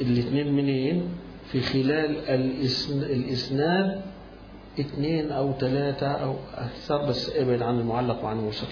الاثنين منين؟ في خلال الإسناد اثنين أو ثلاثة أو أكثر بس ابعد عن المعلق وعن المرسل.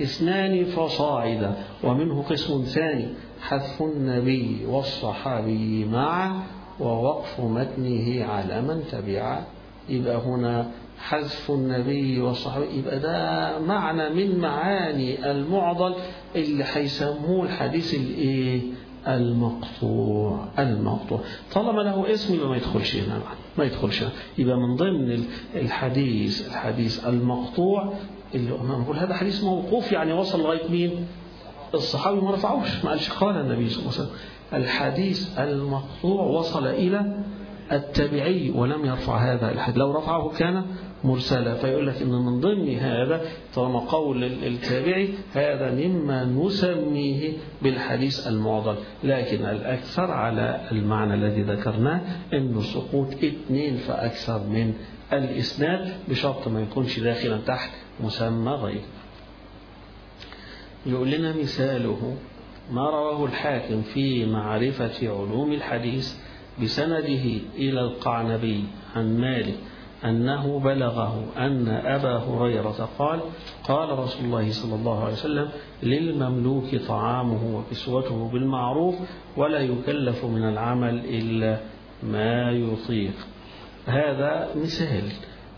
اثنان فصاعدا ومنه قسم ثاني حذف النبي والصحابي معه ووقف متنه على من تبعه يبقى هنا حذف النبي والصحابي يبقى ده معنى من معاني المعضل اللي هيسموه الحديث الإيه؟ المقطوع المقطوع. طالما له اسم يبقى ما يدخلش هنا ما يدخلش هنا. يبقى من ضمن الحديث الحديث المقطوع اللي نقول هذا حديث موقوف يعني وصل لغاية مين؟ الصحابي ما رفعوش ما قالش قال النبي صلى الله عليه وسلم الحديث المقطوع وصل إلى التابعي ولم يرفع هذا الحديث لو رفعه كان مرسلا. فيقول لك إن من ضمن هذا طالما قول التابعي هذا مما نسميه بالحديث المعضل. لكن الأكثر على المعنى الذي ذكرناه انه سقوط اثنين فأكثر من الإسناد بشرط ما يكونش داخلا تحت مسمى غير. يقول لنا مثاله ما رواه الحاكم في معرفة علوم الحديث بسنده إلى القعنبي عن مالك أنه بلغه أن أبا هريرة قال قال رسول الله صلى الله عليه وسلم للمملوك طعامه وكسوته بالمعروف ولا يكلف من العمل إلا ما يطيق. هذا مثال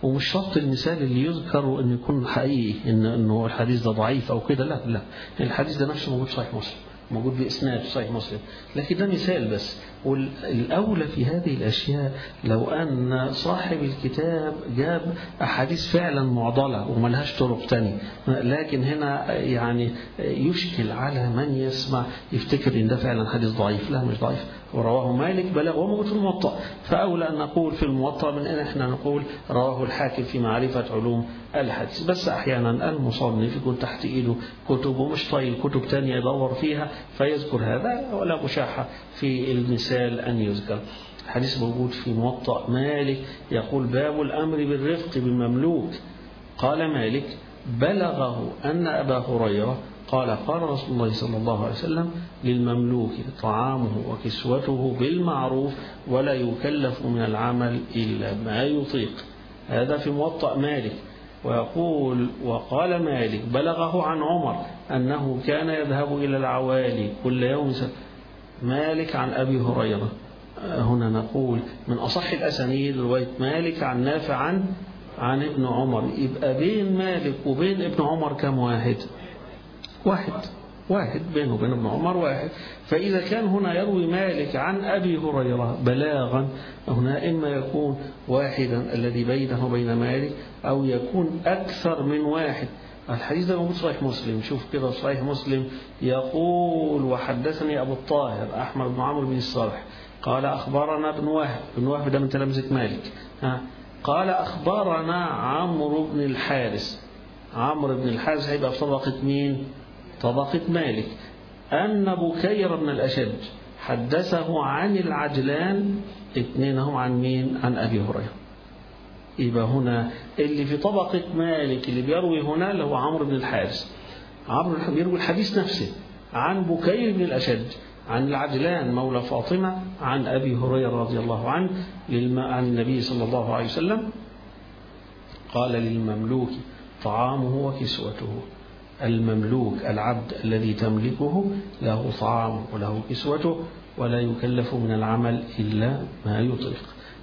ومش شرط المثال اللي يذكر أن يكون حقيقي إن إنه الحديث ده ضعيف أو كده لا لا الحديث ده نفسه موجود في صحيح مسلم موجود بإسناد في صحيح مسلم. لكن ده مثال بس. والأولى في هذه الأشياء لو أن صاحب الكتاب جاب أحاديث فعلا معضلة وملهاش طرق تاني. لكن هنا يعني يشكل على من يسمع يفتكر إن ده فعلا حديث ضعيف. لا مش ضعيف. ورواه مالك بلغ وموجود في الموطأ. فأولى أن نقول في الموطأ من أن إحنا نقول؟ رواه الحاكم في معرفة علوم الحديث. بس أحيانا المصنف يكون تحت إيده كتب ومش طايل كتب تانية يدور فيها. فيذكر هذا ولا مشاحة في المثال أن يذكر. الحديث موجود في موطأ مالك يقول باب الأمر بالرفق بالمملوك. قال مالك بلغه أن أبا هريرة قال قال رسول الله صلى الله عليه وسلم للمملوك طعامه وكسوته بالمعروف ولا يكلف من العمل إلا ما يطيق. هذا في موطأ مالك. ويقول وقال مالك بلغه عن عمر أنه كان يذهب إلى العوالي كل يوم مالك عن أبي هريرة. هنا نقول من أصح الأسانيد رواية مالك عن نافع عن عن ابن عمر. يبقى بين مالك وبين ابن عمر كم واحد؟ واحد. واحد بينه وبين ابن عمر واحد. فإذا كان هنا يروي مالك عن أبي هريرة بلاغا هنا إما يكون واحدا الذي بينه وبين مالك أو يكون أكثر من واحد. الحديث ده موجود صحيح مسلم. شوف كده صحيح مسلم يقول وحدثني أبو الطاهر أحمد بن عمرو بن الصالح. قال أخبرنا ابن وهب. ابن وهب ده من تلامذة مالك. ها؟ قال أخبرنا عمرو بن الحارث. عمرو بن الحارث هيبقى في طبقة مين؟ طبقة مالك. أن بكير بن الأشد حدثه عن العجلان اثنين هم عن مين؟ عن أبي هريرة. يبقى هنا اللي في طبقة مالك اللي بيروي هنا اللي هو عمرو بن الحارث. عمرو بيروي الحديث نفسه عن بكير بن الأشد عن العجلان مولى فاطمة عن أبي هريرة رضي الله عنه عن النبي صلى الله عليه وسلم. قال للمملوك طعامه وكسوته. المملوك العبد الذي تملكه له طعام وله كسوته ولا يكلف من العمل إلا ما يطيق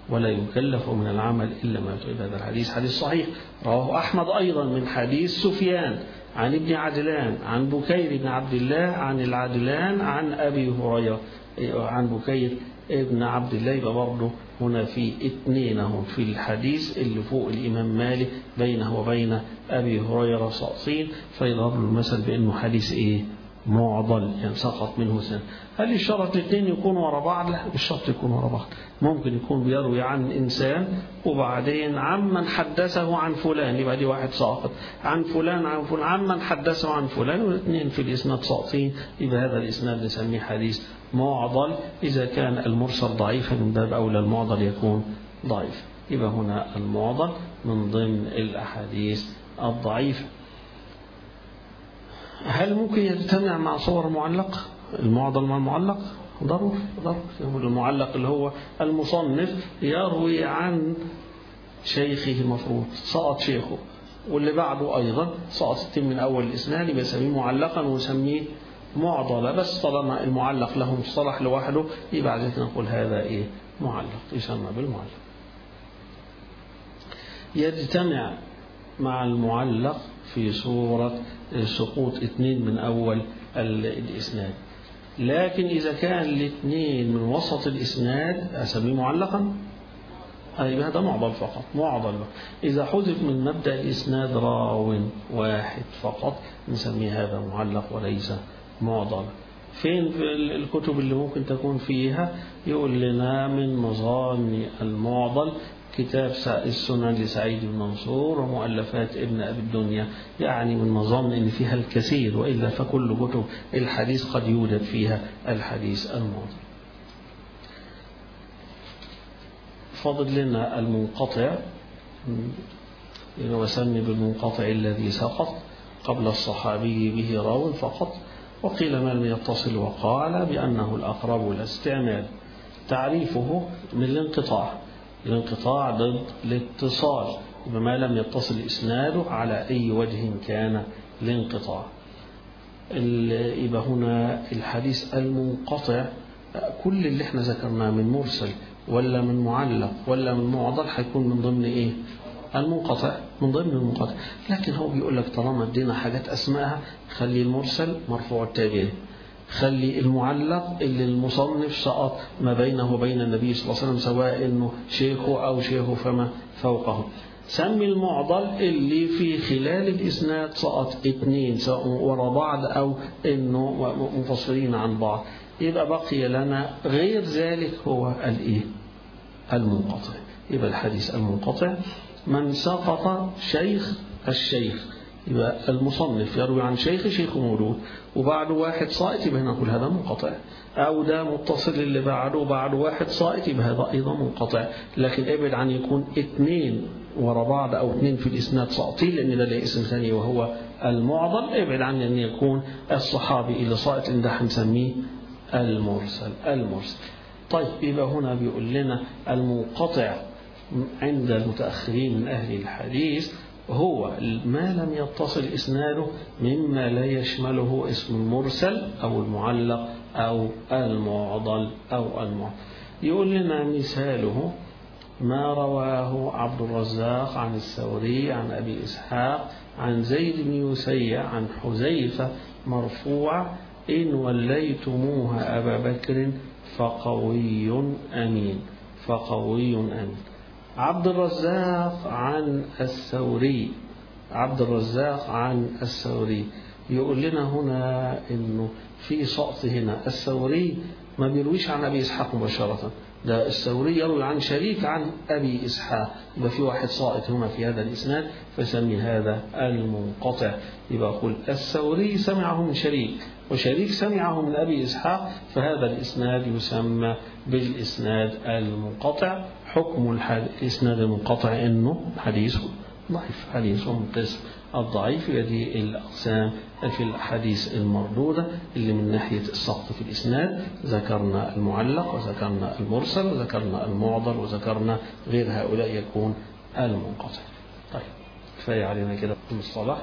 ولا يكلف من العمل إلا ما يطيق. هذا الحديث حديث صحيح. رواه أحمد أيضا من حديث سفيان عن ابن عجلان عن بكير بن عبد الله عن العجلان عن أبي هريرة عن بكير ابن عبد الله يبقى برضه هنا في اثنينهم في الحديث اللي فوق الإمام مالك بينه وبين أبي هريرة ساقطين فيضرب المثل بأنه حديث إيه؟ معضل يعني سقط منه سنة. هل الشرط الاثنين يكونوا ورا بعض؟ لا مش شرط يكونوا ورا بعض. ممكن يكون بيروي عن إنسان وبعدين عمن حدثه عن فلان يبقى دي واحد ساقط. عن فلان عن فلان عمن حدثه عن فلان والاثنين في الإسناد ساقطين. يبقى هذا الإسناد نسميه حديث معضل. إذا كان المرسل ضعيفا من باب أولى المعضل يكون ضعيف. يبقى هنا المعضل من ضمن الأحاديث الضعيفة. هل ممكن يجتمع مع صور معلق؟ المعضل مع المعلق؟ ضروري ضروري. المعلق اللي هو المصنف يروي عن شيخه المفروض سقط شيخه. واللي بعده أيضا سقط من أول الإسناد يبقى يسميه معلقا ويسميه معضلة بس طالما المعلق له مصطلح لوحده يبقى ذلك نقول هذا إيه؟ معلق يسمى بالمعلق. يجتمع مع المعلق في صورة سقوط اثنين من أول الإسناد. لكن إذا كان الاثنين من وسط الإسناد أسميه معلقا؟ أيوة هذا معضل فقط معضل إذا حذف من مبدأ الإسناد راو واحد فقط نسميه هذا معلق وليس معضل. فين في الكتب اللي ممكن تكون فيها؟ يقول لنا من مظان المعضل كتاب السنن لسعيد بن منصور ومؤلفات ابن أبي الدنيا. يعني من مظان أن فيها الكثير وإلا فكل كتب الحديث قد يوجد فيها الحديث المعضل فاضل لنا المنقطع. وسمي بالمنقطع الذي سقط قبل الصحابي به راو فقط. وقيل ما لم يتصل وقال بأنه الأقرب الاستعمال تعريفه من الانقطاع. الانقطاع ضد الاتصال بما لم يتصل إسناده على أي وجه كان الانقطاع. يبقى هنا الحديث المنقطع كل اللي إحنا ذكرناه من مرسل ولا من معلق ولا من معضل هيكون من ضمن إيه؟ المنقطع من ضمن المنقطع. لكن هو بيقول لك طالما ادينا حاجات اسمائها خلي المرسل مرفوع التابعين خلي المعلق اللي المصنف سقط ما بينه وبين النبي صلى الله عليه وسلم سواء إنه شيخه أو شيخه فما فوقه سمي المعضل اللي في خلال الإسناد سقط اثنين سواء ورا بعض أو إنه منفصلين عن بعض. يبقى بقي لنا غير ذلك هو الإيه؟ المنقطع. يبقى الحديث المنقطع. من سقط شيخ الشيخ. يبقى المصنف يروي عن شيخ شيخ مولود وبعده واحد ساقط يبقى نقول هذا منقطع. أو ده متصل اللي بعده وبعده واحد ساقط يبقى هذا أيضا منقطع. لكن أبعد عن يكون اثنين ورا بعض أو اثنين في الإسناد ساقطين لأن ده له اسم ثاني وهو المعضل أبعد عن أن يكون الصحابي اللي ساقط إن ده هنسميه المرسل المرسل. طيب يبقى هنا بيقول لنا المنقطع عند المتأخرين من أهل الحديث هو ما لم يتصل إسناده مما لا يشمله اسم المرسل أو المعلق أو المعضل أو المعضل يقول لنا مثاله ما رواه عبد الرزاق عن الثوري عن أبي إسحاق عن زيد بن يسيع عن حذيفة مرفوع إن وليتموها أبا بكر فقوي أمين فقوي أمين. عبد الرزاق عن الثوري. عبد الرزاق عن الثوري. يقول لنا هنا إنه في سقط هنا. الثوري ما بيرويش عن أبي إسحاق مباشرة. ده الثوري يروي عن شريك عن أبي إسحاق. يبقى في واحد ساقط هنا في هذا الإسناد فسمي هذا المنقطع. يبقى أقول الثوري سمعه من شريك. وشريك سمعه من أبي إسحاق فهذا الإسناد يسمى بالإسناد المنقطع. حكم الإسناد المنقطع أنه حديث ضعيف حديث من قسم الضعيف هذه الأقسام في الأحاديث المردودة اللي من ناحية السقط في الإسناد. ذكرنا المعلق وذكرنا المرسل وذكرنا المعضل وذكرنا غير هؤلاء يكون المنقطع. طيب كفاية علينا كده في المصطلح.